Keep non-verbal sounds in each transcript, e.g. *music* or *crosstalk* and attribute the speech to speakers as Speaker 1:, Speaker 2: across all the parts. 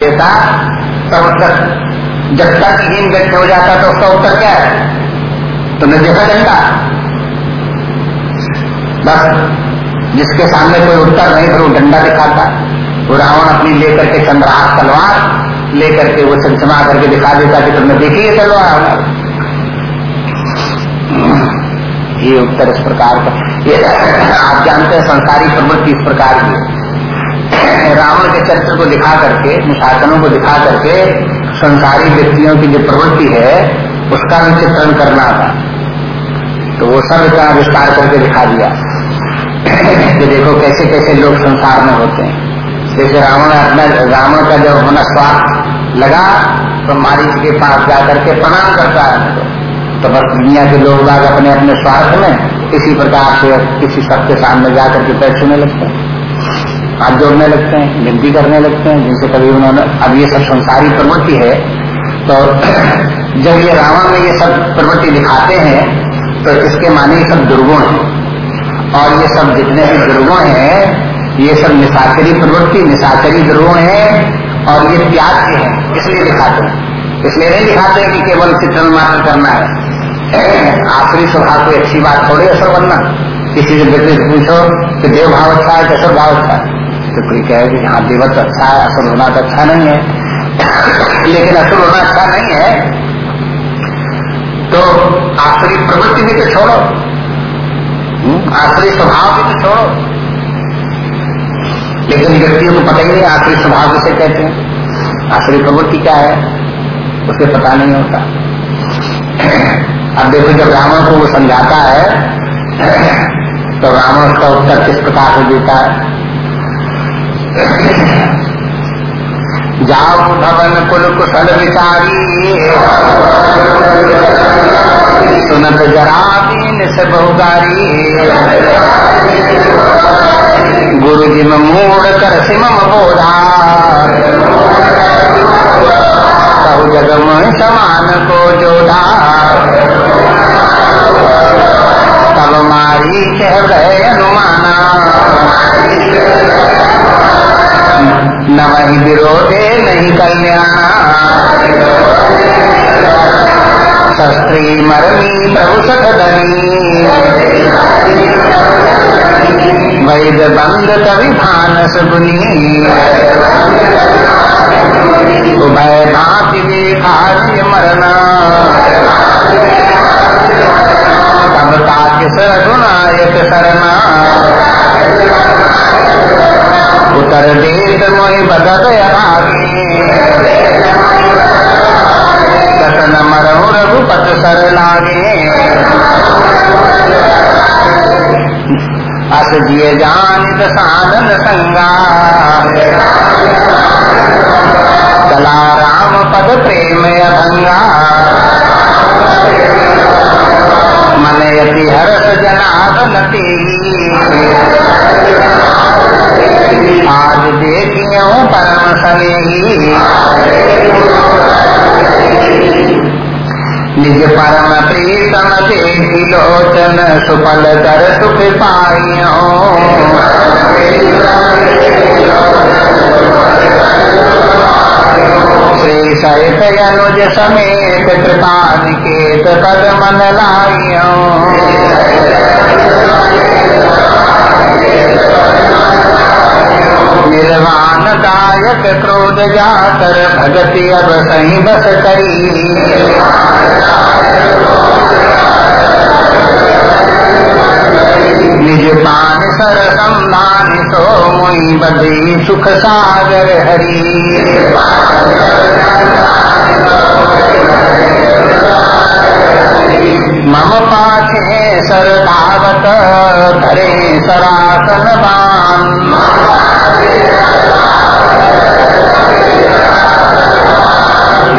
Speaker 1: देता तब उत्तर जब तक हीन व्यक्ति हो जाता तो उसका उत्तर क्या है? तुमने देखा डंडा बस, जिसके सामने कोई उत्तर नहीं, फिर वो डंडा दिखाता। वो रावण अपनी लेकर के चंद्रहास तलवार लेकर के वो चमचमा करके दिखा देता कि तुमने देखी है तलवार? ये उत्तर इस प्रकार का ये आप जानते हैं संसारी प्रवृत्ति इस प्रकार की रावण के चरित्र को दिखा करके निशासनों को दिखा करके, संसारी व्यक्तियों की जो प्रवृत्ति है, उसका भी चित्रण करना था। तो वो सब इतना विस्तार करके दिखा दिया। कि देखो कैसे कैसे लोग संसार में होते हैं। जैसे रावण अपना, रावण का जब होना स्वार्थ लगा तो मारिच के पास जाकर के प्रणाम करता है तो बस दुनिया के लोग बाग अपने अपने स्वार्थ में इसी प्रकार से किसी सबके सामने जाकर के पैर छूने लगते हैं। हाथ जोड़ने लगते हैं गिनती करने लगते हैं, जिनसे कभी उन्होंने, अब ये सब संसारी प्रवृत्ति है तो *clears throat* जब ये रावण में ये सब प्रवृत्ति दिखाते हैं तो इसके माने ये सब दुर्गुण है। और ये सब जितने भी दुर्गुण हैं, ये सब निशाचरी प्रवृत्ति, निशाचरी दुर्गुण है, और ये त्याग के हैं, इसलिए दिखाते हैं। इसलिए नहीं दिखाते कि केवल चित्रण मात्र करना है। *clears throat* आखिरी स्वभाव कोई अच्छी बात थोड़ी असर बनना किसी से बेटे से पूछो कि देव भाव अच्छा है कि असर भाव अच्छा है। तो कोई कहे कि हाँ देवत अच्छा है असर होना तो अच्छा नहीं है। लेकिन असर होना अच्छा नहीं है तो आखिरी प्रवृत्ति भी तो छोड़ो। हम्म, आखिरी स्वभाव भी तो छोड़ो। लेकिन व्यक्तियों को पता ही नहीं आखिरी स्वभाव किसे कहते हैं। आखिरी प्रवृत्ति क्या है उसे पता नहीं होता। अब देखो जब रावण को वो समझाता है तो रावण उसका उत्तर किस प्रकार से देता है? जाओ भवन कुल कुशल विचारी। सुनत जरा दीन से बहुगारी। गुरु जी में मूड कर सिमम बोधा। कहु जगम समान को जोड़ा तब मारी हृदय अनुमाना न वही विरोधे नहीं कल्याणा। शस्त्री मरमी प्रभु सखदनी वैद बंद कवि भानस गुनी उभय भांति विखार्य मरना रघुनायक शरणा उतर देत मोहि बदत कसन मरहु रघुपत सर लागे अस जिय साधन संगा चला राम पद प्रेम अभंगा मन यति जनादन आज देखियो परम निज परम प्रीतम देखी लोचन, सुफल कर सुख पाइयो। अनुज समेत कृपा निकेत पद मन लाइयो। निर्वाण दायक क्रोध जाकर भगति अब सही बस करी। निज पान सर संधान सो मुई बदी सुख सागर हरी। मम पाखे सर धावत धरे सरासन बान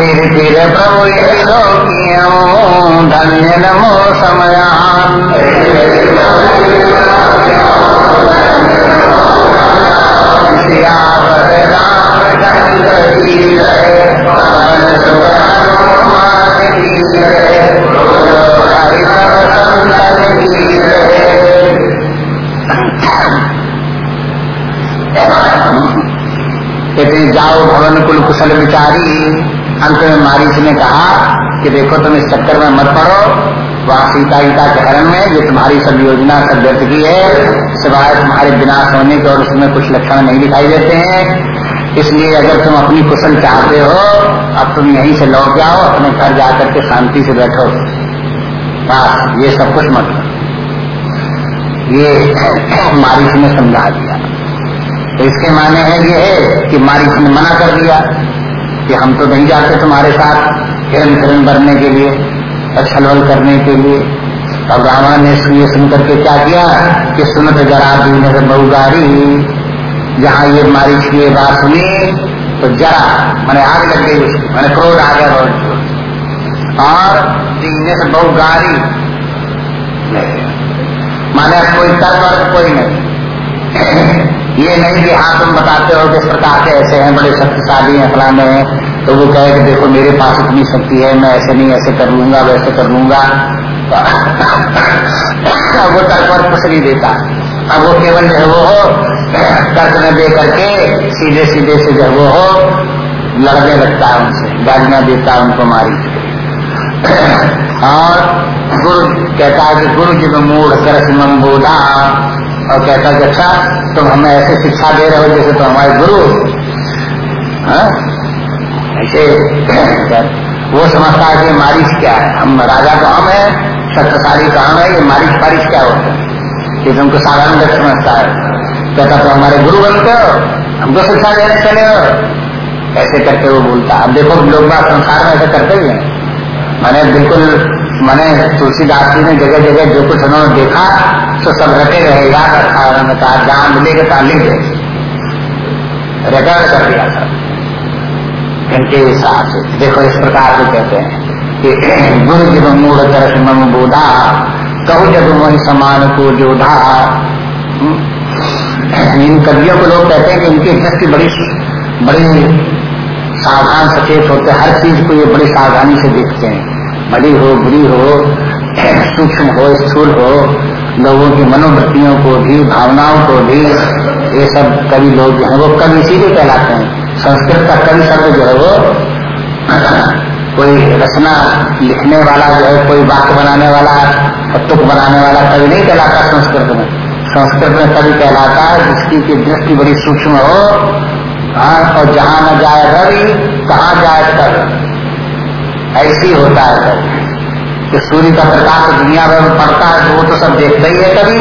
Speaker 1: फिर फिर प्रभु धन्य नमो समयान सियावर रामचंद्र की जय पवन सुत हनुमान की जय हरि सब संतन की जय कुशल विचारी। अंत में मारीच ने कहा कि देखो तुम इस चक्कर में मत पड़ो। वहाँ, सीता गीता के हरण में जो तुम्हारी सब योजना, सब व्यर्थ की है। सिवाय तुम्हारे विनाश होने के और उसमें कुछ लक्षण नहीं दिखाई देते हैं। इसलिए अगर तुम अपनी कुशल चाहते हो, अब तुम यहीं से लौट जाओ, अपने घर जाकर के शांति से बैठो। बस, ये सब कुछ मत ये मारिश ने समझा दिया। तो इसके माने है ये है कि मारिश ने मना कर दिया। कि हम तो नहीं जाते तुम्हारे साथ हिरण फिरन भरने के लिए छलवल करने के लिए। और रावण ने ये सुन करके क्या किया कि सुनत जरा दीन बहुगारी। जहाँ ये मारी की बात सुनी तो जरा, मैंने आग लग गई मैंने क्रोध आ गया बहुत और से बहुगारी। माने कोई तर्क कोई नहीं। ये नहीं कि हाँ तुम बताते हो किस प्रकार के ऐसे हैं, बड़े शक्तिशाली हैं, फलाने हैं तो वो कहे कि देखो, मेरे पास इतनी शक्ति है, मैं ऐसे नहीं, ऐसे कर लूँगा, वैसे कर लूँगा। वो तर्क पर कुछ नहीं देता। अब वो केवल जो वो हो, तर्क न दे करके सीधे सीधे से जो वो हो, लड़ने लगता है उनसे, गालियाँ देता है उनको मारी। और गुरु कहता है कि गुरु जी में मूड कर बोधा और कहता कि अच्छा तुम हमें ऐसे शिक्षा दे रहे हो जैसे तो हमारे गुरु हाँ? ऐसे *clears throat* वो समझता है कि मारिश क्या है? हम राजा तो हम है, शक्तिशाली काम है, ये मारिश बारिश क्या होता है? ये तुमको साधारण व्यक्त समझता है। कहता तो हमारे गुरु बनते हो? हमको शिक्षा देने चले हो? ऐसे करके वो बोलता अब देखो, लोग बात संसार में ऐसे करते ही हैं। मैंने बिल्कुल मैंने तुलसीदास जी ने जगह जगह जो कुछ उन्होंने देखा तो सब रटे रहे याद रखा, उन्होंने कहा, जहाँ मिलेगा कहा लिख दे। रिकॉर्ड कर दिया था। इनके हिसाब से देखो इस प्रकार से कहते हैं कि, गुरु जब मूढ़ तरस मम बोधा कहु जब वही समान को जोधा। हम्म। इन कवियों को लोग कहते हैं कि इनकी दृष्टि बड़ी बड़ी सावधान, सचेत होते हर चीज़ को ये बड़ी सावधानी से देखते हैं। बड़ी हो, बुरी हो, सूक्ष्म हो, स्थूल हो, लोगों की मनोवृत्तियों को भी, भावनाओं को भी, ये सब कवि लोग जो है, वो कवि इसीलिए कहलाते हैं। संस्कृत का कवि शब्द जो है वो, *clears throat* कोई रचना लिखने वाला जो है, कोई वाक्य बनाने वाला तुक बनाने वाला कवि नहीं कहलाता संस्कृत में। संस्कृत में कवि कहलाता है जिसकी की दृष्टि बड़ी सूक्ष्म हो हाँ और जहाँ न जाए रवि, कहा जाए कवि। ऐसी होता है कवि कि सूर्य का प्रकाश दुनिया भर में पड़ता है तो वो तो सब देखता ही है कभी।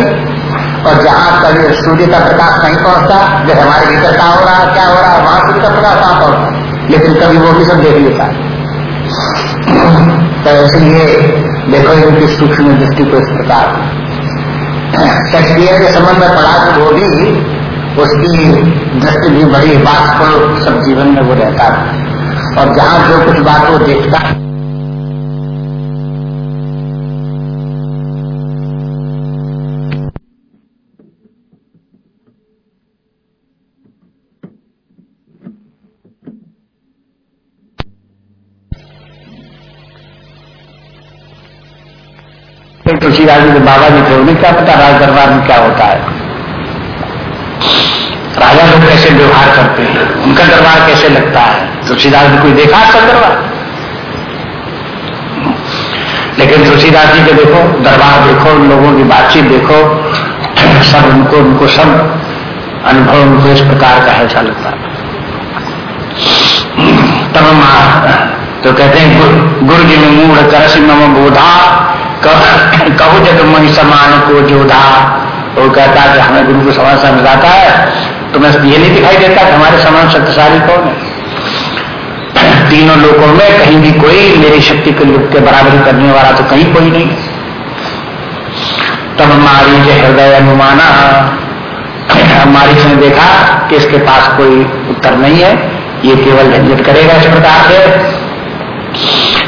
Speaker 1: और जहाँ कभी सूर्य का प्रकाश नहीं पहुँचता जो हमारे भीतर का हो रहा है, क्या हो रहा है, वहाँ सूर्य का प्रकाश कहाँ पहुँचता लेकिन कभी वो भी सब देख लेता है। तो इसलिए देखो इनकी सूक्ष्म दृष्टि को इस प्रकार। शेक्सपियर के संबंध में पढ़ा तो वो भी, उसकी दृष्टि भी बड़ी बात को सब जीवन में वो रहता है। और जहाँ जो कुछ बात वो देखता है तुलसीदास जी के बाबा जी थे, उन्हें क्या पता राज दरबार में क्या होता है? राजा लोग कैसे व्यवहार करते हैं? उनका दरबार कैसे लगता है? तुलसीदास जी कोई देखा सब दरबार? लेकिन तुलसीदास जी के देखो, दरबार देखो, उन लोगों की बातचीत देखो, सब उनको उनको सब अनुभव उनको इस प्रकार का ऐसा लगता तब तो कहते हैं, गुरु जी में मूढ़ करस मम बोधा कहू जब मई समान को जोधा वो कहता कि हमें गुरु को समान समझाता है तो मैं ये नहीं दिखाई देता कि हमारे समान शक्तिशाली कौन है। तीनों लोगों में कहीं भी कोई मेरी शक्ति के के बराबरी करने वाला तो कहीं कोई नहीं तब मारी जो हृदय अनुमाना, हमारी ने देखा कि इसके पास कोई उत्तर नहीं है, ये केवल झंझट करेगा इस प्रकार से।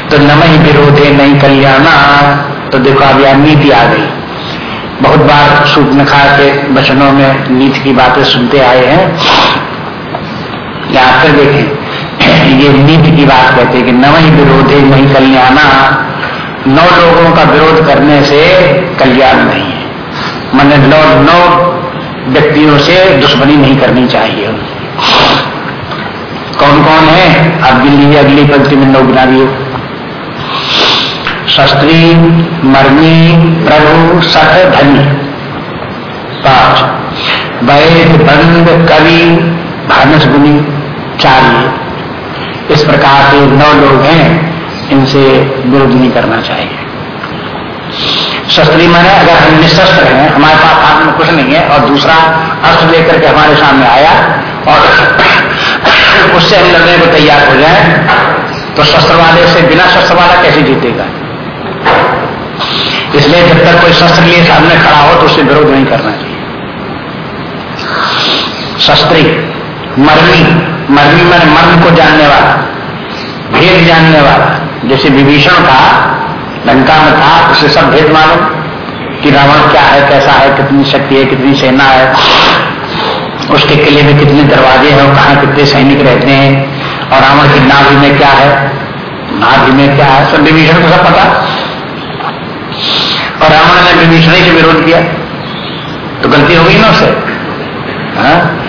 Speaker 1: तो न ही विरोधे नहीं कल्याणा तो देखो अब यह नीति आ गई। बहुत बार सूपनखा के वचनों में नीति की बातें सुनते आए हैं। यहाँ फिर देखें, ये नीति की बात कहते हैं कि न ही विरोधे नहीं कल्याणा। नौ लोगों का विरोध करने से कल्याण नहीं है। मैंने नौ नौ व्यक्तियों से दुश्मनी नहीं करनी चाहिए कौन कौन है? अब गिन अगली पंक्ति में नौ गिना दिए शस्त्री मर्मी प्रभु सख धनी। पाँच। वैद बंद कवि, भानस गुनी चार। इस प्रकार के नौ लोग हैं, इनसे विरोध नहीं करना चाहिए। शस्त्री मैंने, अगर हम निशस्त्र हैं, हमारे पास हाथ में कुछ नहीं है, और दूसरा अस्त्र लेकर के हमारे सामने आया, और उससे हम लड़ने को तैयार हो जाए तो शस्त्र वाले से बिना शस्त्र वाला कैसे जीतेगा? इसलिए जब तक कोई शस्त्र लिए सामने खड़ा हो तो उससे विरोध नहीं करना चाहिए। शस्त्री, मरनी मरनी मैंने मर्म को जानने वाला, भेद जानने वाला। जैसे विभीषण था, लंका में था, उसे सब भेद मालूम कि रावण क्या है, कैसा है, कितनी शक्ति है, कितनी सेना है, उसके किले में कितने दरवाजे हैं और कहा कितने सैनिक रहते हैं, और रावण की नाभि में क्या है, नाभि में क्या है, सब विभीषण को सब पता। और रावण ने विभीषण से विरोध किया। तो गलती हो गई ना उसे हाँ?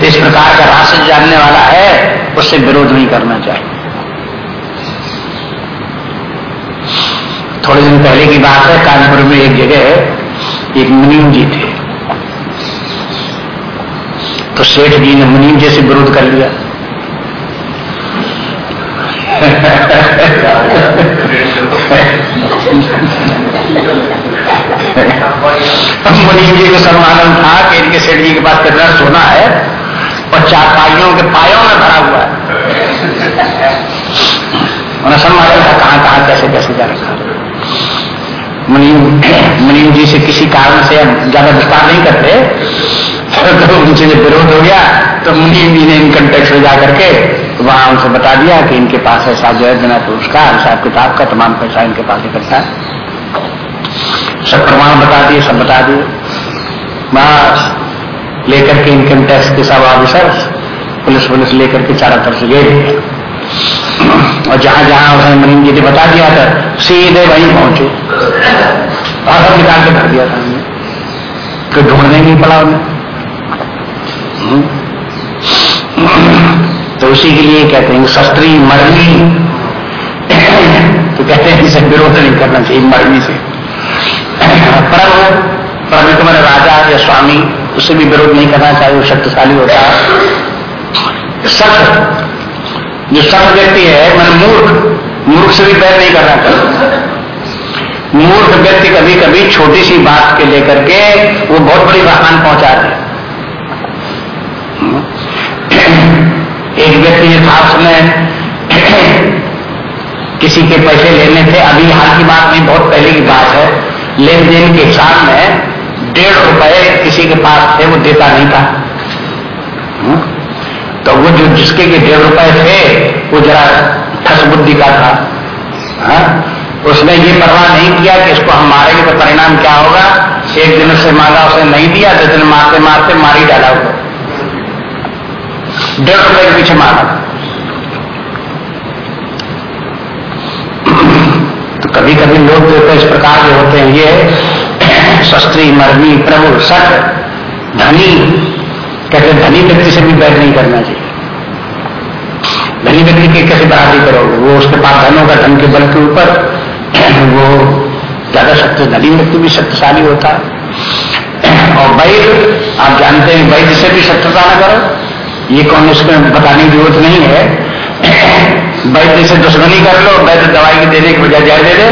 Speaker 1: तो इस प्रकार का राष्ट्र जानने वाला है उससे विरोध नहीं करना चाहिए। थोड़े दिन पहले की बात है कानपुर में एक जगह एक मुनीम जी थे। तो सेठ जी ने मुनीम जी से विरोध कर लिया। *laughs* *laughs* मुनीम जी को सम्मान था कि इनके सेठ जी के पास कितना सोना है और चार पाइयों के पायों में भरा हुआ है। उन्हें सम्मान था कहाँ कहाँ कैसे कैसे जा रखा मुनीम जी से किसी कारण से हम ज़्यादा विस्तार नहीं करते। तो उनसे जब विरोध हो गया तो मुनीम जी ने इनकम टैक्स में जाकर के वहाँ उनसे बता दिया कि इनके पास ऐसा जो है, बिना पुरस्कार हिसाब किताब का तमाम पैसा इनके पास इकट्ठा है। सब प्रमाण बता दिए, सब बता दिए। बस, लेकर के इनकम टैक्स के सब ऑफिसर पुलिस पुलिस लेकर के चारों तरफ़ से गए और जहाँ जहाँ उसने मनीम जी ने बता दिया था, सीधे वहीं पहुँचे। और सब निकाल के भर दिया था हमने तो ढूँढने नहीं पड़ा उन्हें। तो उसी के लिए कहते हैं, शस्त्री मरनी। तो कहते हैं, इसे विरोध नहीं करना चाहिए मरनी से। प्रभु मैंने राजा या स्वामी उससे भी विरोध नहीं करना चाहिए, वो शक्तिशाली होता है। सत्य जो सत्य व्यक्ति है मैंने मूर्ख मूर्ख से भी बैर नहीं करना चाहिए। मूर्ख व्यक्ति कभी कभी छोटी सी बात के लेकर के वो बहुत बड़ी वाहन पहुँचा रहे एक व्यक्ति ये था उसने किसी के पैसे लेने थे। अभी हाल की बात नहीं, बहुत पहले की बात है। लेन देन के हिसाब में डेढ़ रुपए किसी के पास थे, वो देता नहीं था। हम्म? तो वो जो जिसके के डेढ़ रुपए थे, वो जरा ठस बुद्धि का था। हा? उसने ये परवाह नहीं किया कि इसको हम मारेंगे तो परिणाम क्या होगा? एक दिन उससे मांगा उसने नहीं दिया, दस दिन मारते मारते मारी डाला हुआ डेढ़ रुपए के पीछे मारा तो कभी कभी लोग तो इस प्रकार के होते हैं। ये शस्त्री मरनी प्रभु सट धनी। कहते धनी व्यक्ति से भी बैठ नहीं करना चाहिए। धनी व्यक्ति की कैसे बराबरी करोगे? वो उसके पास धन होगा, धन के बल के ऊपर। वो ज़्यादा शक्ति, धनी व्यक्ति भी शक्तिशाली होता है। और वैध आप जानते हैं वैध से भी न करो। ये कौन उसमें बताने की ज़रूरत नहीं है। वैद्य से दुश्मनी कर लो वैद्य दवाई की देने की बजाय जाए दे दे।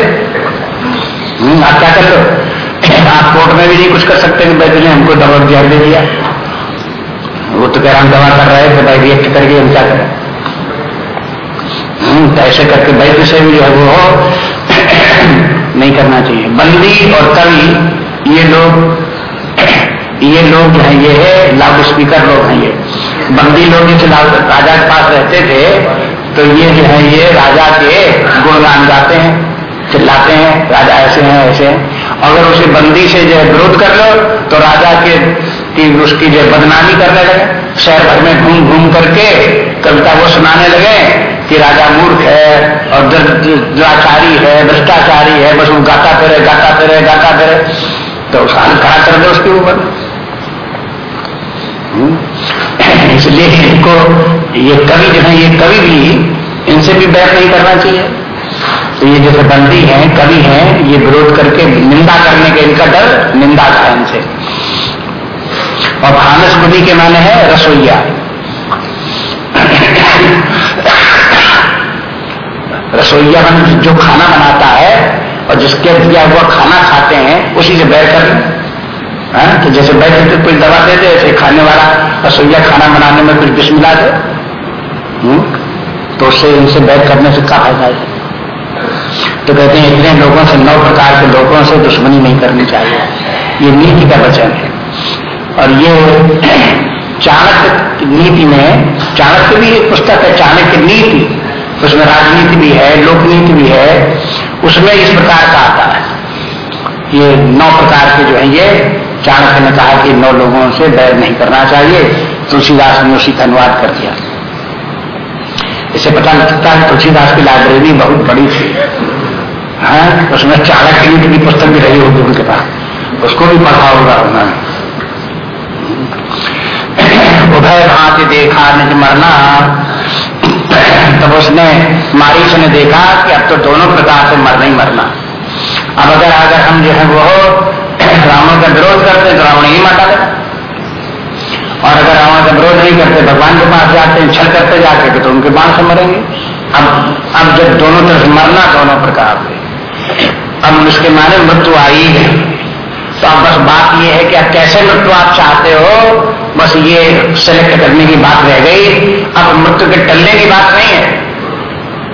Speaker 1: हम्म, आप क्या कर लो? आप कोर्ट में भी नहीं कुछ कर सकते वैद्य ने हमको दवा जहर दे दिया। वो तो कह रहा हम दवा कर रहे थे भाई रिएक्ट करके हम क्या करें? हम्म, तो ऐसे करके वैद्य से भी जो है वो *coughs* नहीं करना चाहिए। बंदी और कवि ये लोग ये लोग जो है ये लाउड स्पीकर लोग हैं ये। बंदी लोग जैसे राजा के पास रहते थे तो ये जो है, ये राजा के गुणगान गाते हैं, चिल्लाते हैं, राजा ऐसे हैं ऐसे हैं। अगर उसे बंदी से जो है विरोध कर लो तो राजा के की उसकी जो बदनामी करने लगे। शहर भर में घूम घूम करके कविता वो सुनाने लगे कि राजा मूर्ख है और दुराचारी है, भ्रष्टाचारी है, बस वो गाता फिरे गाता फिरे गाता फिरे। तो उसका खड़ा कर दे उसके ऊपर। *coughs* इसलिए इनको ये कवि जो है, ये कवि भी इनसे भी बैठ नहीं करना चाहिए। तो ये जैसे बंदी हैं, कवि हैं, ये विरोध करके निंदा करने के इनका डर निंदा था इनसे। और भानस बुद्धि के माने है रसोईया। *coughs* रसोईया मन जो खाना बनाता है और जिसके दिया हुआ खाना खाते हैं, उसी से बैठ कर हाँ? तो जैसे बैठे के कोई दवा दे दे ऐसे खाने वाला रसोईया खाना बनाने में कुछ विष मिला दे। हम्म? तो उससे इनसे बैठ करने से क्या फ़ायदा है? तो कहते हैं, इतने लोगों से, नौ प्रकार के लोगों से दुश्मनी नहीं करनी चाहिए। ये नीति का वचन है। और ये *clears throat* चाणक्य नीति में, चाणक्य भी एक पुस्तक है, चाणक्य नीति। उसमें राजनीति भी है, लोकनीति भी है। उसमें इस प्रकार का आता है। ये नौ प्रकार के जो है, ये चाणक्य ने कहा कि नौ लोगों से बैर नहीं करना चाहिए। तुलसीदास ने उसी का अनुवाद कर दिया। इसे पता लगता है तुलसीदास की लाइब्रेरी बहुत बड़ी थी। हाँ उसमें चाणक्य की पुस्तक भी रही होगी उनके पास। उसको भी पढ़ा होगा उन्होंने। उभय भांति देखा निज मरना। तब उसने मारीच ने देखा कि अब तो दोनों प्रकार से मरना ही मरना। अब अगर अगर हम जो है वो रावण का विरोध करते तो रावण ही माता दे और अगर रावण का विरोध नहीं करते, भगवान के पास जाते हैं, छल करते जाके तो उनके बाण से मरेंगे। अब अब जब दोनों तरफ़ मरना दोनों प्रकार से, अब उसके माने मृत्यु आई है। तो अब बस बात यह है कि अब कैसे मृत्यु आप चाहते हो, बस ये सेलेक्ट करने की बात रह गई। अब मृत्यु के टलने की बात नहीं है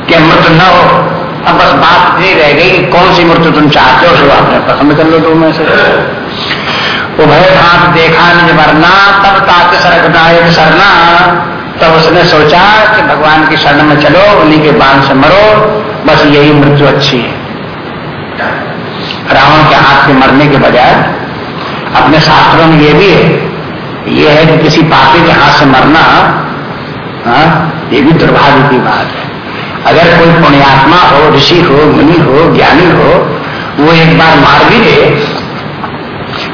Speaker 1: कि मृत्यु न हो। अब बस बात नहीं रह गई कि कौन सी मृत्यु तुम चाहते हो उसको आपने पसंद कर लो दो में से उभय भाग देखा निज मरना तब ताक सरकदायक सरना। तब उसने सोचा कि भगवान की शरण में चलो, उन्हीं के बाण से मरो, बस यही मृत्यु अच्छी है। रावण के हाथ से मरने के बजाय, अपने शास्त्रों में ये भी है, ये है कि किसी पापी के हाथ से मरना, हा? ये भी दुर्भाग्य की बात है। अगर कोई पुण्यात्मा हो, ऋषि हो, मुनि हो, ज्ञानी हो, वो एक बार मार भी दे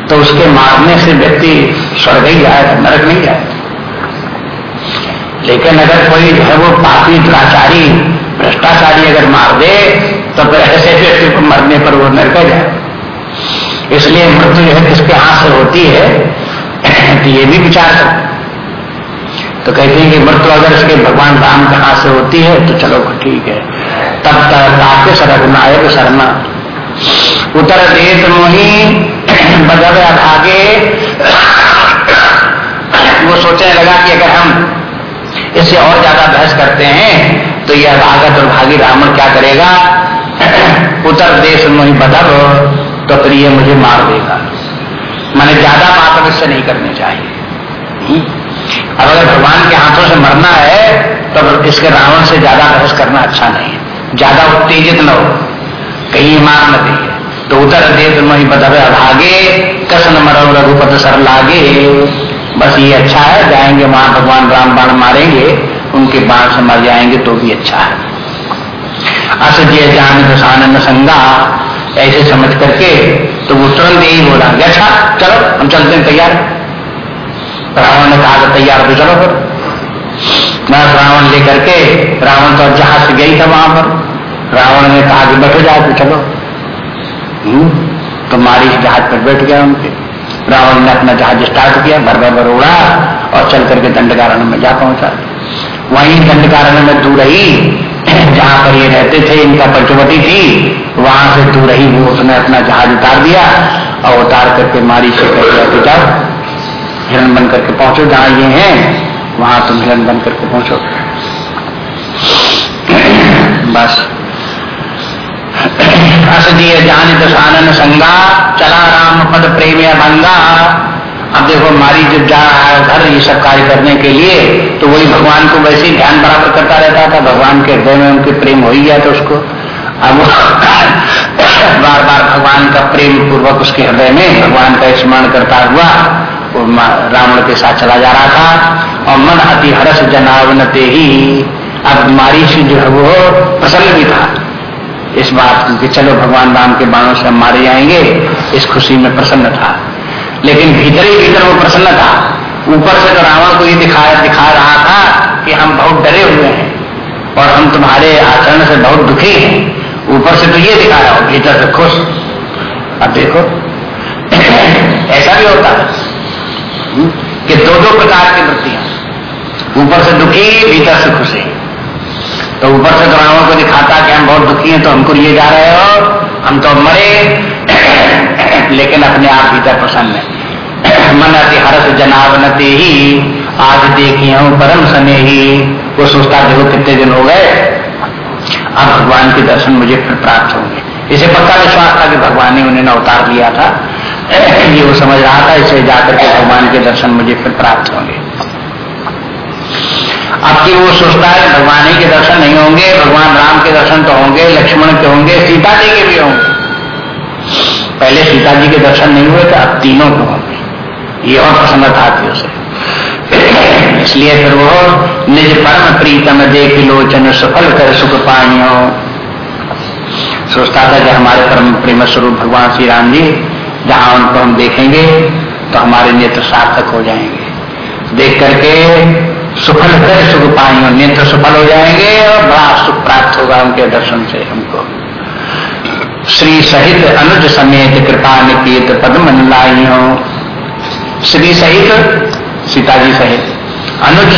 Speaker 1: तो उसके मारने से व्यक्ति स्वर्ग ही जाएगा नरक नहीं जाएगा लेकिन अगर कोई जो है वो पापी, दुराचारी, भ्रष्टाचारी अगर मार दे तो फिर ऐसे व्यक्ति को मरने पर वो नरक जाए। इसलिए मृत्यु जो है किसके हाथ से होती है तो ये भी विचार कर तो कहते हैं कि मृत्यु अगर इसके भगवान राम के से होती है तो चलो ठीक है। तब तक सरगनायक शरणा उतर देत मोही बदल आगे। वो सोचने लगा कि अगर हम इससे और ज़्यादा बहस करते हैं तो यह भागत और भागी रावण क्या करेगा? उत्तर देश में ही बदल तो फिर ये मुझे मार देगा। मैंने ज़्यादा बात इससे नहीं करनी चाहिए। अब अगर भगवान के हाथों से मरना है तो इसके रावण से ज़्यादा बहस करना अच्छा नहीं है। ज़्यादा उत्तेजित न हो। कहीं मार न दे। तो उतर दे तो बदबे अभागे कसन मरो रघुपत सर लागे। बस ये अच्छा है, जाएँगे वहाँ भगवान राम बाण मारेंगे। उनके बाण से मर जाएँगे तो भी अच्छा है। अस जे जान दसानंद संगा। ऐसे समझ करके तो वो तुरंत यही बोला अच्छा चलो, हम चलते हैं तैयार। रावण ने कहा तैयार तो चलो फिर। बस रावण लेकर के रावण तो जहाज़ से गई था वहाँ पर। रावण ने कहा कि बैठो जाए तो चलो। हम्म, तो मारी जहाज़ पर बैठ गया उनके। रावण ने अपना जहाज़ स्टार्ट किया भर भर उड़ा और चल करके दंडकारण में जा पहुँचा। वहीं दंडकारण में दूर ही *clears throat* जहाँ पर ये रहते थे इनका पंचवटी थी वहाँ से दूर ही वो उसने अपना जहाज़ उतार दिया और उतार करके मारी से कह जाओ। हिरण बन करके पहुंचो, जहाँ ये हैं, वहाँ तुम हिरण बन करके पहुंचो। बस। अस दिए जान दशानन संगा, चला राम पद प्रेम भंगा अब देखो, मारी जब जा रहा है घर ये सब कार्य करने के लिए तो वही भगवान को वैसे ही ध्यान बराबर करता रहता था, भगवान के हृदय में उनके प्रेम हो ही गया था उसको। अब *coughs* बार बार भगवान का प्रेम पूर्वक उसके हृदय में, भगवान का स्मरण करता हुआ रावण के साथ चला जा रहा था, और मन अति हर्ष जनावनते ही अब मारी से जो है वो प्रसन्न भी था। इस बात कि चलो भगवान राम के बाणों से हम मारे जाएँगे, इस खुशी में प्रसन्न था। लेकिन भीतर ही भीतर वो प्रसन्न था। ऊपर से तो रावण को ये दिखा दिखा रहा था कि हम बहुत डरे हुए हैं, और हम तुम्हारे आचरण से बहुत दुखी हैं। ऊपर से तो ये दिखा रहा हूँ भीतर से खुश। अब देखो, *clears throat* ऐसा भी होता है। कि दो दो प्रकार की वृत्तियाँ ऊपर से दुखी, भीतर से खुशी। तो ऊपर से रावण को दिखाता कि हम बहुत दुखी हैं तो हमको लिए जा रहे हो। हम तो मरे, लेकिन अपने आप भीतर प्रसन्न है। मन अति हर्ष जनावनते ही, आज देखी हूँ परम सने ही। वो सोचता, देखो कितने दिन हो गए। अब भगवान के दर्शन मुझे फिर प्राप्त होंगे। इसे पक्का विश्वास था कि भगवान ने उन्हें अवतार दिया था। *laughs* ये वो समझ रहा था, इसे जाकर के भगवान के दर्शन मुझे फिर प्राप्त होंगे। अब की वो सोचता है, भगवान ही के दर्शन नहीं होंगे, भगवान राम के दर्शन तो होंगे, लक्ष्मण के होंगे, सीता जी के भी होंगे। पहले सीता जी के दर्शन नहीं हुए थे, अब तीनों के होंगे। ये और प्रसन्नता थी उसे। *clears throat* इसलिए फिर वो निज परम प्रीतम देख लोचन सफल कर सुख पाइयो। सोचता था कि हमारे परम प्रेम स्वरूप भगवान श्री राम जी जहाँ उनको हम देखेंगे तो हमारे नेत्र सार्थक हो जाएँगे। देख करके सुफल कर सुख पाएँगे नेत्र सफल हो जाएँगे और बड़ा सुख प्राप्त होगा उनके दर्शन से हमको। श्री सहित अनुज समेत कृपा निकेत पद्म श्री सहित, सीता जी सहित, अनुज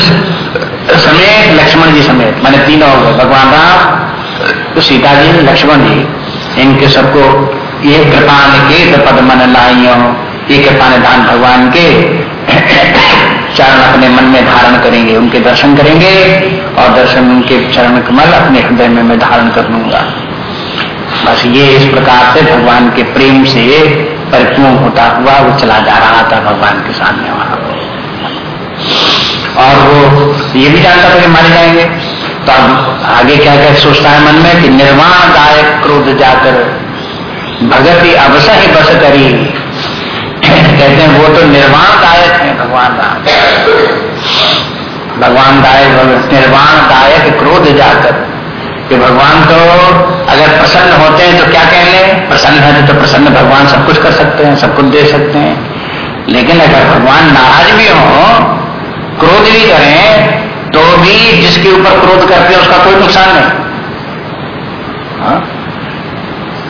Speaker 1: समेत, लक्ष्मण जी समेत, मैंने तीनों हो गए, भगवान राम, सीता जी, लक्ष्मण जी, इनके सबको ये कृपा निकेत पद्मन लाई हो ये कृपा निधान भगवान के *coughs* चरण अपने मन में धारण करेंगे, उनके दर्शन करेंगे और दर्शन उनके चरण कमल अपने हृदय में मैं धारण कर लूँगा। बस ये इस प्रकार से भगवान के प्रेम से परिपूर्ण होता हुआ वो चला जा रहा था भगवान के सामने वहाँ और वो ये भी जानता था कि मारे जाएँगे। तो अब आगे क्या क्या सोचता है मन में कि निर्वाण दायक क्रोध जाकर भगत ही अवसर ही बस करी। कहते हैं, वो तो निर्वाण दायक है, भगवान राम भगवान दायक निर्वाण दायक क्रोध जाकर। कि भगवान तो अगर प्रसन्न होते हैं तो क्या कह ले? प्रसन्न है तो प्रसन्न भगवान सब कुछ कर सकते हैं, सब कुछ दे सकते हैं। लेकिन अगर भगवान नाराज़ भी हो, क्रोध भी करें तो भी जिसके ऊपर क्रोध करते हैं, उसका कोई नुकसान नहीं।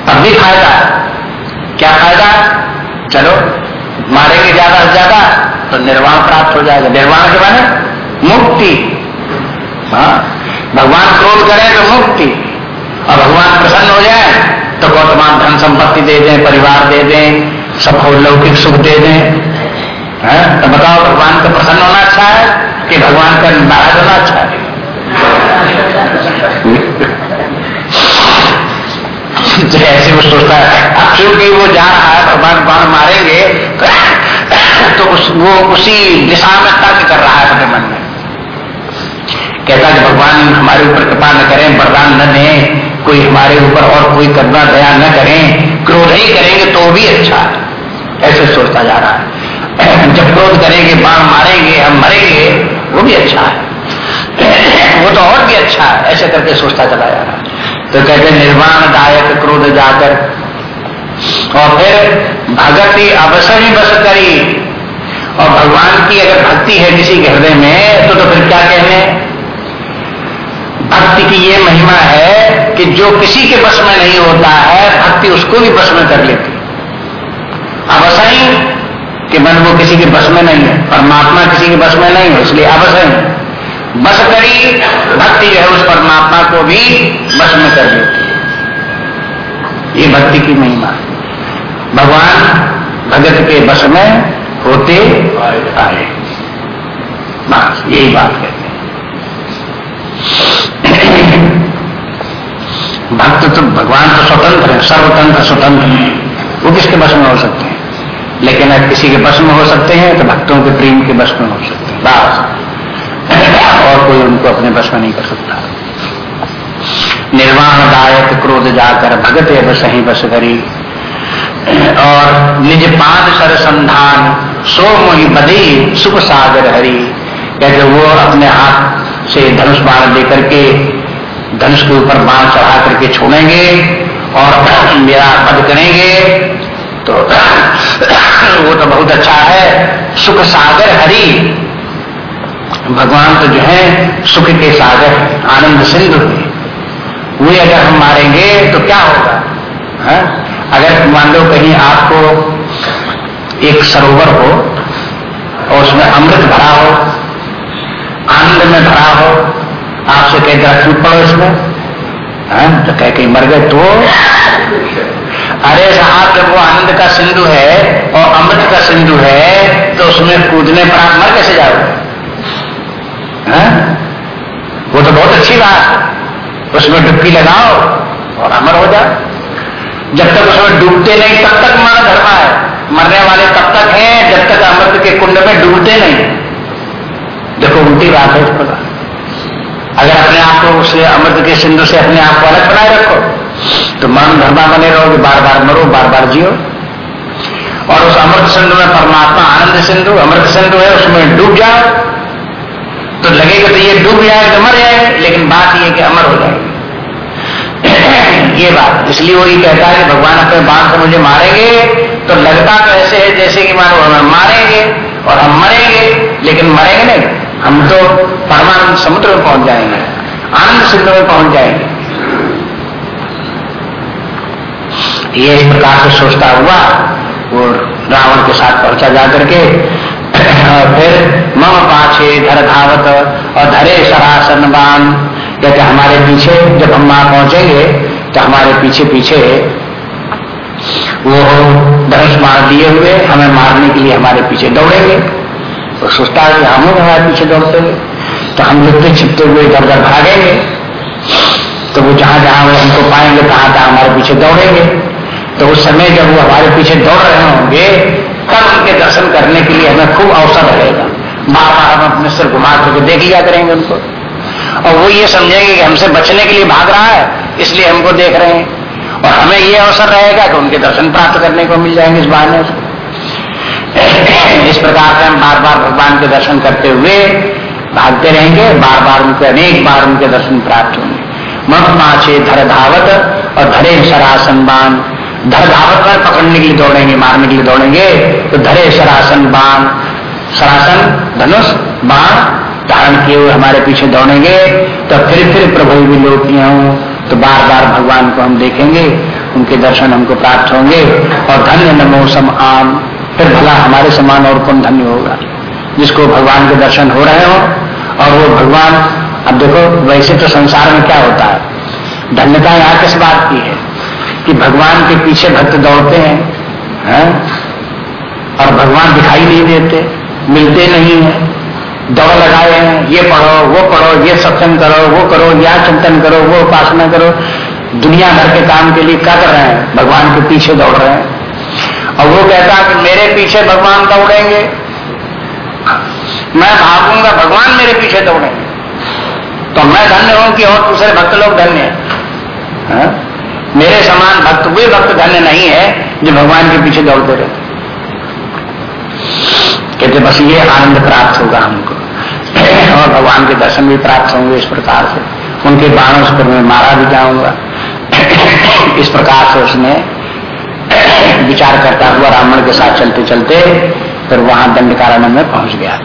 Speaker 1: अब भी फ़ायदा क्या फ़ायदा? चलो, मारेंगे ज़्यादा से ज़्यादा तो निर्वाण प्राप्त हो जाएगा। निर्वाण के माने मुक्ति। हाँ भगवान क्रोध करें तो मुक्ति। और भगवान प्रसन्न हो जाए तो गौतमान धन संपत्ति दे दें, परिवार दे दें, सबको लौकिक सुख दे दें। है? तो बताओ, भगवान का प्रसन्न होना अच्छा है कि भगवान का नाराज़ होना अच्छा है? तो ऐसे वो सोचता है, अब चूँकि वो जा रहा है, भगवान बाण मारेंगे *coughs* तो उस, वो उसी दिशा में तर्क कर रहा है अपने मन में। कहता कि भगवान, हमारे ऊपर कृपा न करें, वरदान न दें, कोई हमारे ऊपर और कोई करुणा, दया न करें, क्रोध ही करेंगे तो भी अच्छा है। ऐसे सोचता जा रहा है। *coughs* जब क्रोध करेंगे, बाण मारेंगे, हम मरेंगे, वो भी अच्छा है। *coughs* वो तो और भी अच्छा है, ऐसे करके सोचता चला जा रहा है। तो कहते निर्वाण दायक क्रोध जाकर। और फिर भगति अवसर ही बस करी। और भगवान की अगर भक्ति है किसी के हृदय में तो तो फिर क्या कहने? भक्ति की ये महिमा है कि जो किसी के बस में नहीं होता है, भक्ति उसको भी बस में कर लेती अवसर ही कि मन वो किसी के बस में नहीं है, परमात्मा किसी के बस में नहीं है, इसलिए अवसर ही। बस करी, भक्ति जो है उस परमात्मा को भी बस में कर देती है। ये भक्ति की महिमा भगवान भगत के बस में होते आए। बस यही बात कहते हैं। भक्त तो भगवान तो स्वतंत्र है, सर्वतंत्र स्वतंत्र है। वो किसके बस में हो सकते हैं? लेकिन अगर किसी के बस में हो सकते हैं तो भक्तों के प्रेम के बस में हो सकते हैं। बस। और कोई उनको अपने बस में नहीं कर सकता। निर्वाण दायक क्रोध जाकर भगत बस ही बस करी। और निज पाद सर संधान सो मोहि बधी सुख सागर हरी। कहते वो अपने हाथ से धनुष बाण लेकर के धनुष के ऊपर बाण चढ़ा करके छोड़ेंगे और मेरा पद करेंगे तो वो तो बहुत अच्छा है। सुख सागर हरि। भगवान तो जो है सुख के सागर, आनंद सिंधु वे अगर हम मारेंगे तो क्या होगा है? अगर मान लो कहीं आपको एक सरोवर हो और उसमें अमृत भरा हो, आनंद में भरा हो, आपसे कह दरख्त पड़ो इसमें, है? तो कह कहीं मर गए तो अरे साहब जब वो आनंद का सिंधु है और अमृत का सिंधु है तो उसमें कूदने पर आप मर कैसे जाओगे वो तो बहुत अच्छी बात है उसमें डुबकी लगाओ और अमर हो जाओ जब तक उसमें डूबते नहीं तब तक मर धर्मा है मरने वाले तब तक हैं जब तक अमृत के कुंड में डूबते नहीं देखो उल्टी बात है प्रकार अगर अपने आप को उस अमृत के सिंधु से अपने आप को अलग बनाए रखो तो मन धर्मा बने रहोगे बार बार मरो बार बार जियो और उस अमृत सिंधु में परमात्मा आनंद सिंधु अमृत सिंधु है उसमें डूब जाओ तो लगेगा तो ये डूब जाए तो मर जाए लेकिन बात ये कि अमर हो जाएगी। *clears throat* ये बात। इसलिए वो ये कहता है कि भगवान अपने बाण से मुझे मारेंगे तो लगता तो ऐसे है जैसे कि मानो हमें मारेंगे, और हम मरेंगे, लेकिन मरेंगे नहीं। हम तो परमानंद समुद्र में पहुँच जाएँगे, आनंद सिंधु में पहुँच जाएँगे। ये इस प्रकार से सोचता हुआ वो रावण के साथ पहुँचा जा करके फिर मम पाछे धर धावत और धरे सरासन बान कहते, हमारे पीछे जब हम वहाँ पहुँचेंगे तो हमारे पीछे पीछे वो धनुष मार दिए हुए हमें मारने के लिए हमारे पीछे दौड़ेंगे। तो सोचता है हम हमारे पीछे दौड़ते हुए तो हम लुटते छिपते हुए इधर उधर भागेंगे। तो वो जहाँ जहाँ वो हमको पाएँगे कहाँ कहाँ हमारे पीछे दौड़ेंगे। तो उस समय जब वो हमारे पीछे दौड़ रहे होंगे तब उनके दर्शन करने के लिए हमें खूब अवसर रहेगा। बार बार हम अपने सिर घुमा करके देख लिया करेंगे उनको। और वो ये समझेंगे कि हमसे बचने के लिए भाग रहा है, इसलिए हमको देख रहे हैं। और हमें ये अवसर रहेगा कि उनके दर्शन प्राप्त करने को मिल जाएँगे इस बहाने *coughs* इस प्रकार से हम बार बार भगवान के दर्शन करते हुए भागते रहेंगे। बार बार उनके, अनेक बार उनके दर्शन प्राप्त होंगे। मत माचे धर धावत और धरे सरासन बाण धर धावत में पकड़ने के लिए दौड़ेंगे, मारने के लिए दौड़ेंगे तो धरे सरासन बाण। सरासन धनुष, बाण धारण किए हुए हमारे पीछे दौड़ेंगे तो फिर फिर प्रभु भी लोग तो बार बार भगवान को हम देखेंगे, उनके दर्शन हमको प्राप्त होंगे, और धन्य नमो सम आम। फिर भला हमारे समान और कौन धन्य होगा, जिसको भगवान के दर्शन हो रहे हो। और वो भगवान, अब देखो, वैसे तो संसार में क्या होता है? धन्यता यहाँ किस बात की है? कि भगवान के पीछे भक्त दौड़ते हैं, है? और भगवान दिखाई नहीं देते, मिलते नहीं है, दौड़ लगाए हैं, ये पढ़ो, वो पढ़ो, ये सत्संग करो, वो करो, या चिंतन करो, वो उपासना करो, दुनिया भर के काम के लिए कर रहे हैं? भगवान के पीछे दौड़ रहे हैं। और वो कहता कि मेरे पीछे भगवान दौड़ेंगे। मैं भागूँगा, भगवान मेरे पीछे दौड़ेंगे। तो मैं धन्य हूँ कि और दूसरे भक्त लोग धन्य हाँ? मेरे समान भक्त वे भक्त धन्य नहीं है जो भगवान के पीछे दौड़ते रहते कहते, बस ये आनंद प्राप्त होगा हमको। और भगवान के दर्शन भी प्राप्त होंगे इस प्रकार से। उनके बाणों से मैं मारा भी जाऊँगा। इस प्रकार से उसने विचार करता हुआ रावण के साथ चलते चलते फिर वहाँ दंड कारण में पहुँच गया।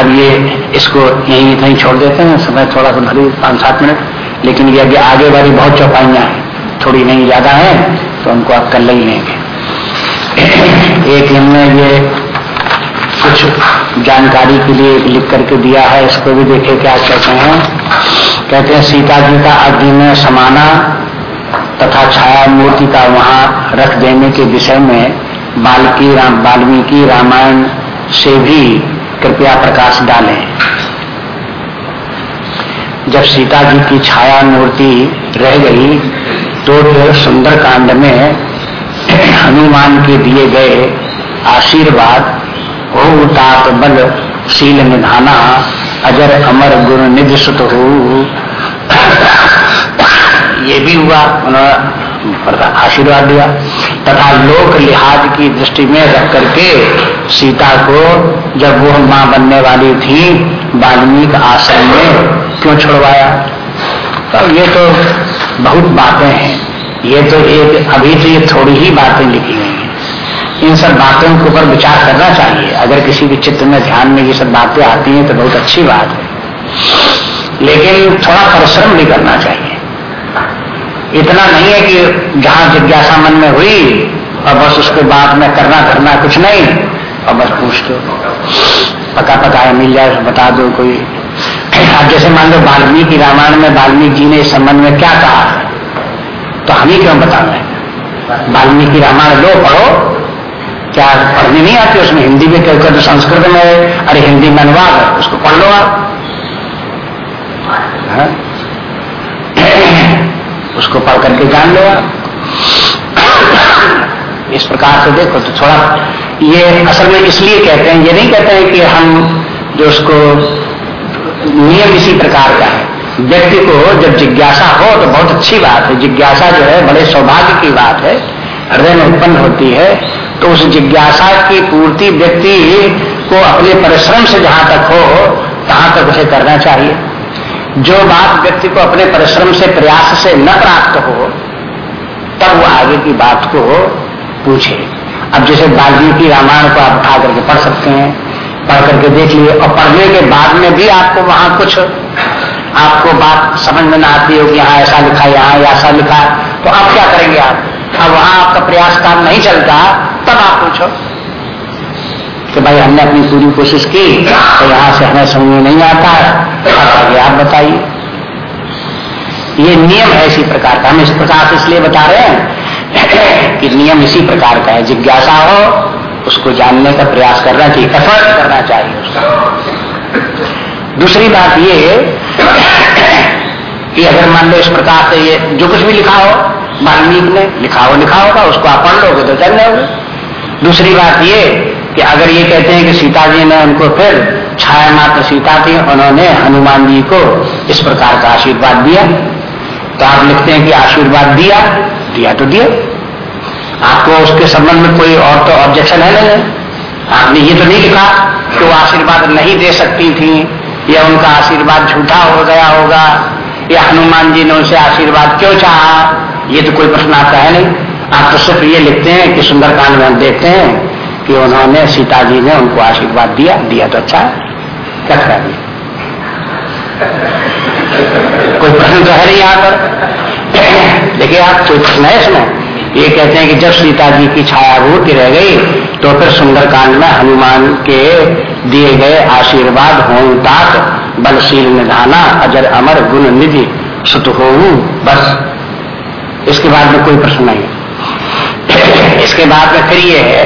Speaker 1: अब ये इसको यही इतना छोड़ देते हैं। समय थोड़ा सा भरी पाँच सात मिनट। लेकिन ये अभी आगे वाली बहुत चौपाइयाँ हैं थोड़ी नहीं, ज़्यादा है तो उनको आप कल ही लेंगे। एक इनमें ये कुछ जानकारी के लिए लिख करके दिया है, इसको भी देखे क्या कहते हैं। कहते हैं, सीता जी का अग्नि में समाना तथा छाया मूर्ति का वहाँ रख देने के विषय में बाल्की राम रामायण से भी कृपया प्रकाश डालें। जब सीता जी की छाया मूर्ति रह गई तो सुंदर कांड में हनुमान के दिए गए आशीर्वाद हो उतात बल, शील निधाना, अजर अमर गुरु निधि सुत हो। ये भी हुआ। उन्होंने आशीर्वाद दिया, तथा लोक लिहाज की दृष्टि में रख करके सीता को जब वो माँ बनने वाली थी, वाल्मीकि आश्रम में क्यों छोड़वाया? तो ये तो बहुत बातें हैं। ये तो एक अभी तो ये थोड़ी ही बातें लिखी गई हैं। इन सब बातों के ऊपर विचार करना चाहिए। अगर किसी के चित्र में ध्यान में ये सब बातें आती हैं तो बहुत अच्छी बात है। लेकिन थोड़ा परिश्रम भी करना चाहिए। इतना नहीं है कि जहाँ जिज्ञासा मन में हुई और बस उसके बाद में करना करना कुछ नहीं। और बस पूछ दो पका पका मिल जाए, बता दो कोई। अब जैसे मान लो वाल्मीकि रामायण में वाल्मीकि जी ने इस संबंध में क्या कहा? तो हम ही क्यों बता रहे वाल्मीकि रामायण लो, पढ़ो। क्या पढ़ने नहीं आती उसमें? हिंदी में क्यों तो संस्कृत में अरे हिंदी में अनुवाद उसको पढ़ लो आप। हाँ? उसको पढ़ करके जान लो इस प्रकार से देखो तो थोड़ा ये असल में इसलिए कहते हैं, ये नहीं कहते हैं कि हम जो उसको नियम इसी प्रकार का है। व्यक्ति को जब जिज्ञासा हो तो बहुत अच्छी बात है। जिज्ञासा जो है बड़े सौभाग्य की बात है। हृदय में उत्पन्न होती है। तो उस जिज्ञासा की पूर्ति व्यक्ति को अपने परिश्रम से जहाँ तक हो, तहां तक उसे करना चाहिए। जो बात व्यक्ति को अपने परिश्रम से, प्रयास से न प्राप्त हो, तब वो आगे की बात को पूछे। अब जैसे वाल्मीकि रामायण को आप उठा करके पढ़ सकते हैं, पढ़ करके देख लिए, और पढ़ने के बाद में भी आपको वहाँ कुछ, आपको बात समझ में ना आती हो कि यहाँ ऐसा लिखा, यहाँ ऐसा लिखा तो आप क्या करेंगे आप? अब वहाँ आपका प्रयास काम नहीं चलता, तब आप पूछो। कि भाई हमने अपनी पूरी कोशिश की तो यहाँ से हमें समझ में नहीं आता। आगे आप बताइए। ये नियम है इसी प्रकार का। हम इस प्रकार से इसलिए बता रहे हैं *coughs* कि नियम इसी प्रकार का है। जिज्ञासा हो, उसको जानने का प्रयास करना चाहिए एफर्ट करना चाहिए उसका। दूसरी बात ये *coughs* कि अगर मान लो इस प्रकार से ये जो कुछ भी लिखा हो, वाल्मीकि ने लिखा हो, लिखा होगा, उसको आप पढ़ लोगे तो चल जाओगे। दूसरी बात ये कि अगर ये कहते हैं कि सीता जी ने उनको फिर छाया मात्र सीता थी, उन्होंने हनुमान जी को इस प्रकार का आशीर्वाद दिया। तो आप लिखते हैं कि आशीर्वाद दिया दिया तो दिया। आपको उसके संबंध में कोई और तो ऑब्जेक्शन है नहीं। आपने ये तो नहीं लिखा कि वो आशीर्वाद नहीं दे सकती थी, या उनका आशीर्वाद झूठा हो गया होगा, या हनुमान जी ने उनसे आशीर्वाद क्यों चाहा? ये तो कोई प्रश्न आपका है नहीं। आप तो सिर्फ़ ये लिखते हैं कि सुंदरकांड में हम देखते हैं कि उन्होंने सीता जी ने उनको आशीर्वाद दिया दिया तो अच्छा क्या करा दिया? कोई प्रश्न तो है नहीं यहाँ पर? देखिए, आप कोई प्रश्न है इसमें। ये कहते हैं कि जब सीता जी की छायाभूति रह गई तो फिर सुंदरकांड में हनुमान के दिए गए आशीर्वाद होंताक बलशील निधाना, अजर अमर गुण निधि, सुत हो बस। इसके बाद में कोई प्रश्न नहीं इसके बाद में फिर ये है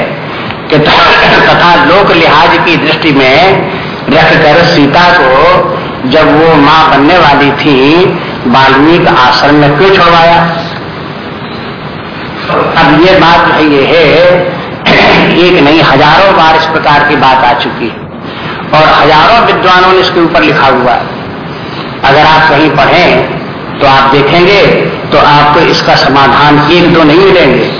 Speaker 1: तथा लोक लिहाज की दृष्टि में रखकर सीता को जब वो माँ बनने वाली थी, वाल्मीकि आश्रम में क्यों छोड़वाया? अब ये बात ये है, एक नहीं, हज़ारों बार इस प्रकार की बात आ चुकी है। और हज़ारों विद्वानों ने इसके ऊपर लिखा हुआ है। अगर आप कहीं पढ़ें तो आप देखेंगे तो आपको इसका समाधान एक दो नहीं मिलेंगे।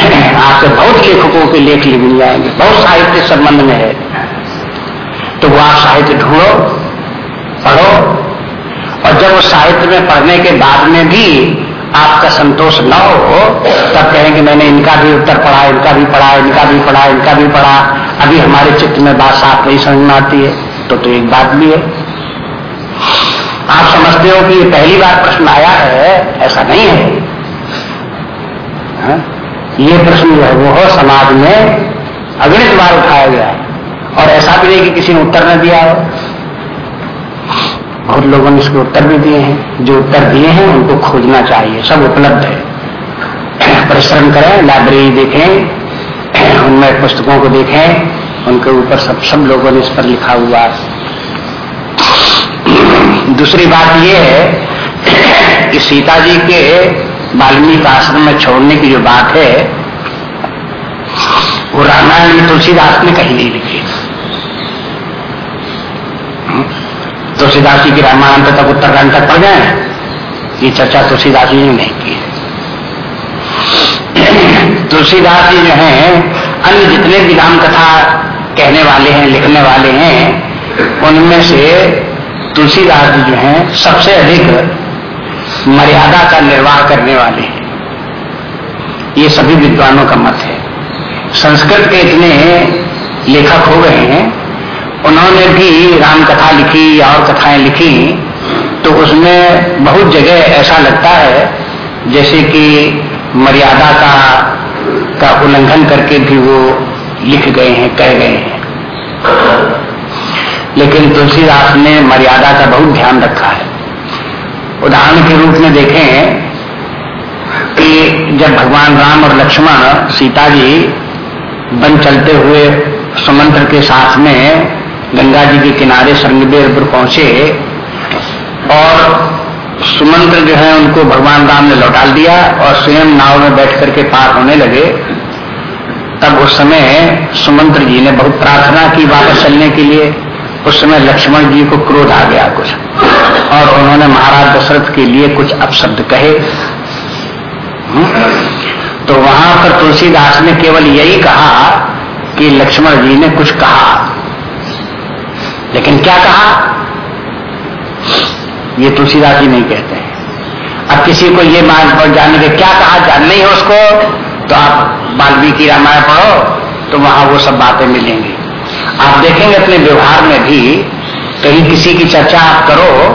Speaker 1: आपके बहुत लेखकों के लेख लिख मिल जाएँगे। बहुत साहित्य संबंध में है। तो वो आप साहित्य ढूंढो, पढ़ो, और जब वो साहित्य में पढ़ने के बाद में भी आपका संतोष न हो, तब कहें कि मैंने इनका भी उत्तर पढ़ा, इनका भी पढ़ा, इनका भी पढ़ा, इनका भी पढ़ा। अभी हमारे चित्त में बात साफ़ नहीं समझ में आती है तो तो एक बात भी है। आप समझते हो कि ये पहली बार प्रश्न आया है, ऐसा नहीं है। हा? ये प्रश्न जो है वो समाज में अगणित बार उठाया गया है। और ऐसा भी नहीं कि किसी ने उत्तर न दिया हो। बहुत लोगों ने इसके उत्तर भी दिए हैं। जो उत्तर दिए हैं, उनको खोजना चाहिए। सब उपलब्ध है। परिश्रम करें, लाइब्रेरी देखें, उनमें पुस्तकों को देखें। उनके ऊपर सब सब लोगों ने इस पर लिखा हुआ दूसरी बात यह है कि सीता जी के वाल्मीकि आश्रम में छोड़ने की जो बात है, वो रामायण में तुलसीदास ने कहीं नहीं लिखी। तुलसीदास जी की रामायण तक उत्तरकांड तक पढ़ जाए ये चर्चा तुलसीदास जी ने नहीं की तुलसीदास जी जो है, अन्य जितने भी राम कथा कहने वाले हैं, लिखने वाले हैं, उनमें से तुलसीदास जी जो है, सबसे अधिक मर्यादा का निर्वाह करने वाले ये सभी विद्वानों का मत है। संस्कृत के इतने लेखक हो गए हैं। उन्होंने भी राम कथा लिखी, और कथाएँ लिखी तो उसमें बहुत जगह ऐसा लगता है, जैसे कि मर्यादा का का उल्लंघन करके भी वो लिख गए हैं, कह गए हैं। लेकिन तुलसीदास ने मर्यादा का बहुत ध्यान रखा है। उदाहरण के रूप में देखें कि जब भगवान राम और लक्ष्मण सीता जी बन चलते हुए सुमंत्र के साथ में गंगा जी के किनारे संगदेरपुर पहुँचे और सुमंत्र जो है उनको भगवान राम ने लौटा दिया और स्वयं नाव में बैठ करके पार होने लगे। तब उस समय सुमंत्र जी ने बहुत प्रार्थना की वापस चलने के लिए। उस समय लक्ष्मण जी को क्रोध आ गया कुछ। और उन्होंने महाराज दशरथ के लिए कुछ अपशब्द कहे? तो वहाँ पर तुलसीदास ने केवल यही कहा कि लक्ष्मण जी ने कुछ कहा। लेकिन क्या कहा? ये तुलसीदास जी नहीं कहते हैं। अब किसी को ये मान पर जानने के क्या कहा? जानना ही है उसको। तो आप वाल्मीकि रामायण पढ़ो तो वहाँ वो सब बातें मिलेंगी। आप देखेंगे अपने व्यवहार में भी, कहीं किसी की चर्चा आप करो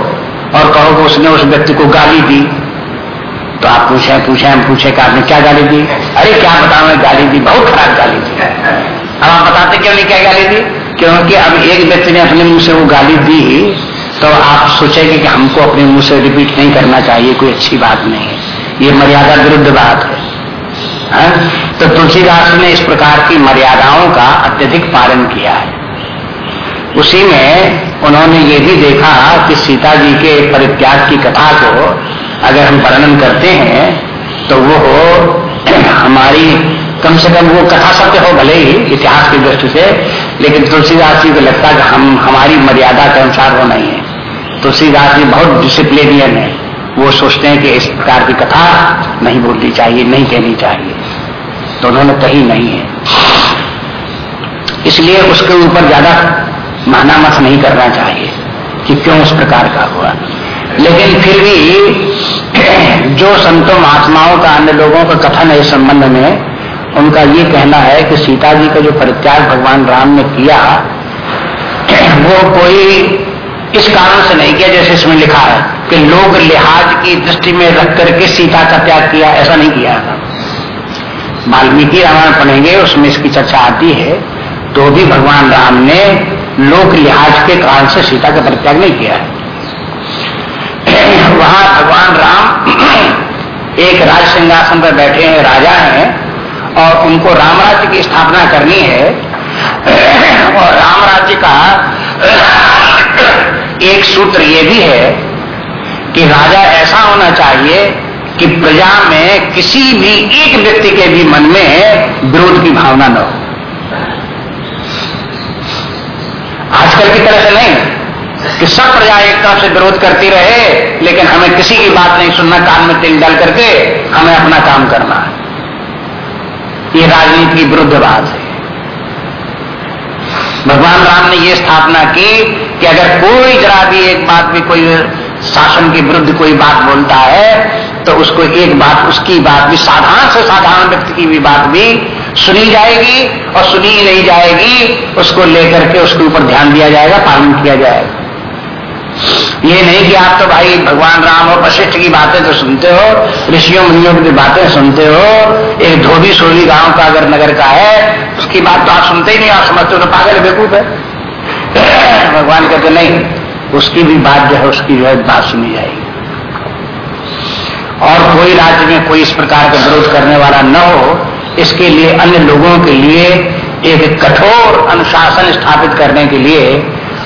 Speaker 1: और कहो कि उसने उस व्यक्ति को गाली दी। तो आप पूछे पूछे, हम पूछे कि आपने क्या गाली दी? अरे, क्या बताओ मैं गाली दी, बहुत खराब गाली दी। अब आप बताते क्यों नहीं क्या गाली दी? क्योंकि अब एक व्यक्ति ने अपने मुँह से वो गाली दी तो आप सोचेंगे कि हमको अपने मुँह से रिपीट नहीं करना चाहिए, कोई अच्छी बात नहीं है। ये मर्यादा विरुद्ध बात है। है? तो तुलसीदास ने इस प्रकार की मर्यादाओं का अत्यधिक पालन किया है। उसी में उन्होंने ये भी देखा कि सीता जी के परित्याग की कथा को अगर हम वर्णन करते हैं तो वो *clears throat* हमारी कम से कम वो कथा सत्य हो भले ही, इतिहास की दृष्टि से, लेकिन तुलसीदास जी को लगता कि हम, हमारी मर्यादा के अनुसार वो नहीं है। तुलसीदास जी बहुत डिसिप्लिनियन है। वो सोचते हैं कि इस प्रकार की कथा नहीं बोलनी चाहिए, नहीं कहनी चाहिए। तो उन्होंने कही नहीं है। इसलिए उसके ऊपर ज़्यादा मत नहीं करना चाहिए कि क्यों उस प्रकार का हुआ। लेकिन फिर भी *clears throat* जो संतों, महात्माओं का, अन्य लोगों का कथन है इस संबंध में, उनका ये कहना है कि सीता जी का जो परित्याग भगवान राम ने किया, *clears throat* वो कोई इस कारण से नहीं किया जैसे इसमें लिखा है कि लोग लिहाज की दृष्टि में रख करके सीता का त्याग किया, ऐसा नहीं किया। वाल्मीकि रामायण पढ़ेंगे, उसमें इसकी चर्चा आती है तो भी भगवान राम ने लोक लिहाज के कारण से सीता का परित्याग नहीं किया है। वहाँ भगवान राम एक राज सिंहासन पर बैठे हैं, राजा हैं, और उनको राम राज्य की स्थापना करनी है। और राम राज्य का एक सूत्र ये भी है कि राजा ऐसा होना चाहिए कि प्रजा में किसी भी एक व्यक्ति के भी मन में विरोध की भावना न हो। आजकल की तरह से नहीं। कि सब प्रजा एक तरफ़ से विरोध करती रहे, लेकिन हमें किसी की बात नहीं सुनना, कान में तेल डाल करके हमें अपना काम करना है। ये राजनीति की विरुद्ध बात है। भगवान राम ने ये स्थापना की कि अगर कोई जरा भी एक बात भी कोई शासन के विरुद्ध कोई बात बोलता है तो उसको एक बात, उसकी बात भी साधारण से साधारण व्यक्ति की भी बात भी सुनी जाएगी और सुनी ही नहीं जाएगी, उसको लेकर के उसके ऊपर ध्यान दिया जाएगा, पालन किया जाएगा। ये नहीं कि आप तो भाई भगवान राम और वशिष्ठ की बातें तो सुनते हो, ऋषियों, मुनियों की बातें सुनते हो, एक धोबी सोली गाँव का अगर नगर का है, उसकी बात तो आप सुनते ही नहीं, आप समझते हो तो पागल बेकूफ है। *coughs* भगवान कहते, नहीं, उसकी भी बात जो है, उसकी जो है, बात सुनी जाएगी। और कोई राज्य में कोई इस प्रकार का विरोध करने वाला न हो इसके लिए अन्य लोगों के लिए एक कठोर अनुशासन स्थापित करने के लिए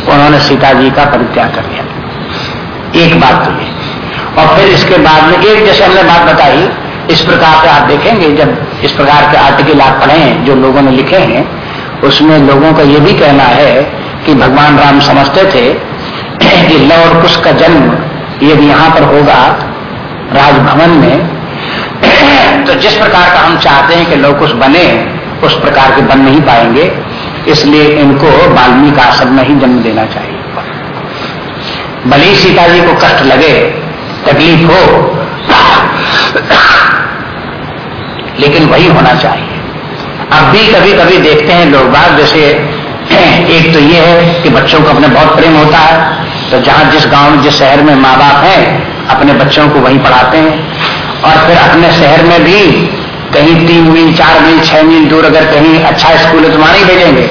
Speaker 1: उन्होंने सीता जी का परित्याग कर लिया एक बात तो और फिर इसके बाद में एक जैसे हमने बात बताई, इस प्रकार से आप देखेंगे जब इस प्रकार के आर्टिकल आप पढ़े हैं जो लोगों ने लिखे हैं, उसमें लोगों का ये भी कहना है कि भगवान राम समझते थे कि लव और कुश का जन्म यदि यहाँ पर होगा, राजभवन में तो जिस प्रकार का हम चाहते हैं कि लोग कुछ बने, उस प्रकार के बन नहीं पाएँगे। इसलिए इनको वाल्मीकि आश्रम में ही जन्म देना चाहिए। भले सीता जी को कष्ट लगे, तकलीफ़ हो, लेकिन वही होना चाहिए। अब भी कभी कभी देखते हैं लोग बात, जैसे एक तो ये है कि बच्चों को अपने बहुत प्रेम होता है तो जहाँ जिस गाँव में जिस शहर में माँ बाप है, अपने बच्चों को वहीं पढ़ाते हैं। और फिर अपने शहर में भी कहीं तीन मील, चार मील, छह मील दूर अगर कहीं अच्छा स्कूल है तो वहाँ नहीं भेजेंगे।